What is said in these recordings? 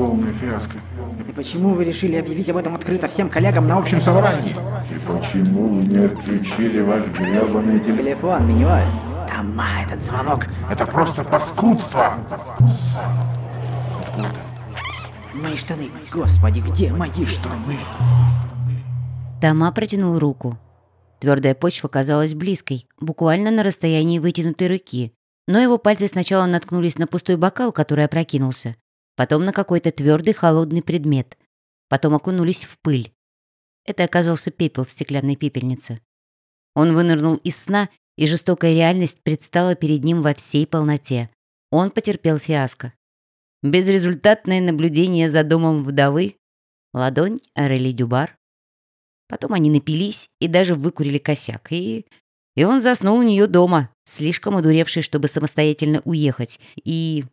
полная фиаско. И почему вы решили объявить об этом открыто всем коллегам на общем собрании? И почему вы не отключили ваш гребаный телефон? Телефон. Тома, этот звонок. Это просто паскудство! Мои штаны. Господи, где мои штаны? Тома протянул руку. Твердая почва казалась близкой, буквально на расстоянии вытянутой руки. Но его пальцы сначала наткнулись на пустой бокал, который опрокинулся, потом на какой-то твердый холодный предмет, потом окунулись в пыль. Это оказался пепел в стеклянной пепельнице. Он вынырнул из сна, и жестокая реальность предстала перед ним во всей полноте. Он потерпел фиаско. Безрезультатное наблюдение за домом вдовы, ладонь Арели Дюбар. Потом они напились и даже выкурили косяк, и... И он заснул у нее дома, слишком одуревший, чтобы самостоятельно уехать. И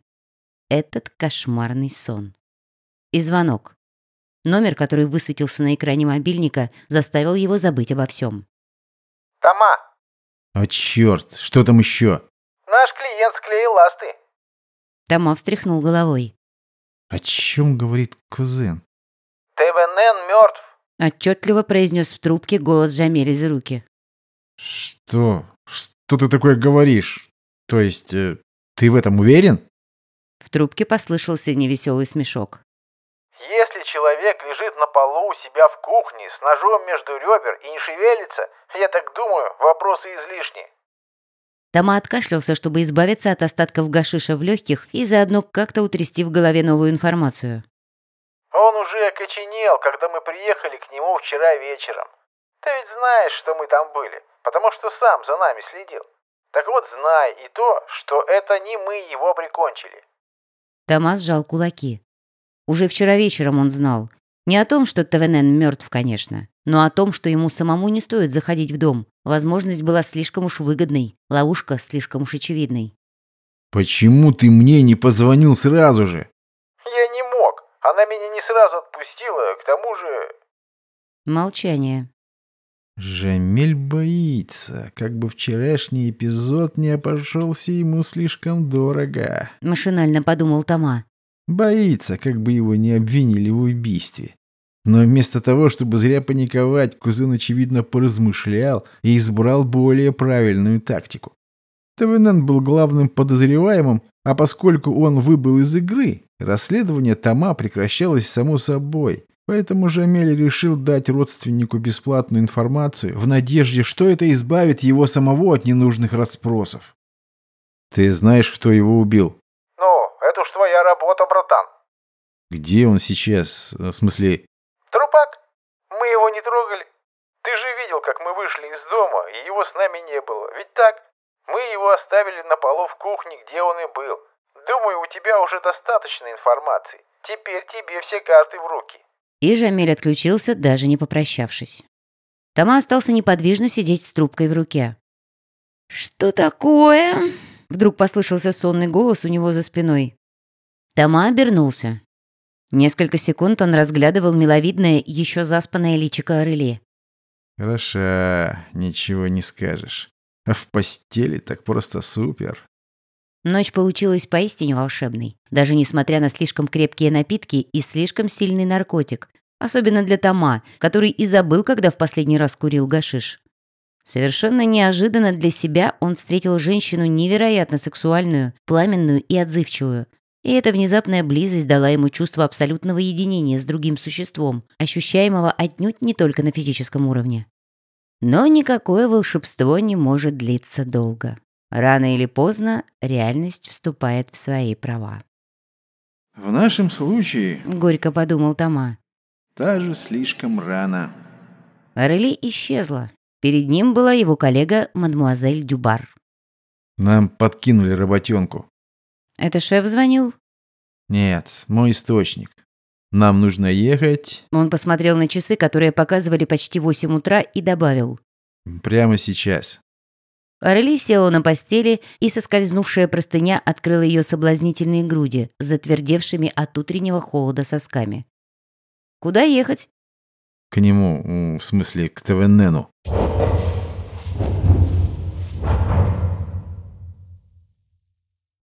этот кошмарный сон. И звонок. Номер, который высветился на экране мобильника, заставил его забыть обо всем. Тома, А черт, что там еще? наш клиент склеил ласты. Тома встряхнул головой. О чем говорит кузен? ТВН мертв. Отчетливо произнес в трубке голос Жамели из руки. Что? Что ты такое говоришь? То есть, э, ты в этом уверен? В трубке послышался невеселый смешок. Если человек лежит на полу у себя в кухне с ножом между ребер и не шевелится, я так думаю, вопросы излишни. Тома откашлялся, чтобы избавиться от остатков гашиша в легких и заодно как-то утрясти в голове новую информацию. Он уже окоченел, когда мы приехали к нему вчера вечером. Ты ведь знаешь, что мы там были, потому что сам за нами следил. Так вот, знай и то, что это не мы его прикончили. Тома сжал кулаки. Уже вчера вечером он знал. Не о том, что ТВН мертв, конечно, но о том, что ему самому не стоит заходить в дом. Возможность была слишком уж выгодной, ловушка слишком уж очевидной. Почему ты мне не позвонил сразу же? Я не мог. Она меня не сразу отпустила, к тому же... Молчание. Жамель боится, как бы вчерашний эпизод не обошелся ему слишком дорого. Машинально подумал Тома. Боится, как бы его не обвинили в убийстве. Но вместо того, чтобы зря паниковать, кузен, очевидно, поразмышлял и избрал более правильную тактику. ТВН был главным подозреваемым, а поскольку он выбыл из игры, расследование Тома прекращалось само собой. Поэтому Жамель решил дать родственнику бесплатную информацию в надежде, что это избавит его самого от ненужных расспросов. «Ты знаешь, кто его убил?» Ну, это уж твоя работа, братан. «Где он сейчас? В смысле, Трупак? Мы его не трогали. Ты же видел, как мы вышли из дома, и его с нами не было. Ведь так? Мы его оставили на полу в кухне, где он и был. Думаю, у тебя уже достаточно информации. Теперь тебе все карты в руки. И Жамель отключился, даже не попрощавшись. Тома остался неподвижно сидеть с трубкой в руке. «Что такое?» Вдруг послышался сонный голос у него за спиной. Тома обернулся. Несколько секунд он разглядывал миловидное, еще заспанное личико Орели. Хороша, ничего не скажешь. А в постели так просто супер. Ночь получилась поистине волшебной, даже несмотря на слишком крепкие напитки и слишком сильный наркотик, особенно для Тома, который и забыл, когда в последний раз курил гашиш. Совершенно неожиданно для себя он встретил женщину невероятно сексуальную, пламенную и отзывчивую. И эта внезапная близость дала ему чувство абсолютного единения с другим существом, ощущаемого отнюдь не только на физическом уровне. Но никакое волшебство не может длиться долго. Рано или поздно реальность вступает в свои права. В нашем случае Горько подумал Тома. даже слишком рано. Орели исчезла. Перед ним была его коллега мадмуазель Дюбар. Нам подкинули работенку. Это шеф звонил? Нет, мой источник. Нам нужно ехать Он посмотрел на часы, которые показывали почти 8 утра, и добавил. прямо сейчас. Орели села на постели, и соскользнувшая простыня открыла ее соблазнительные груди, затвердевшими от утреннего холода сосками. «Куда ехать?» К нему, в смысле, к ТВНену.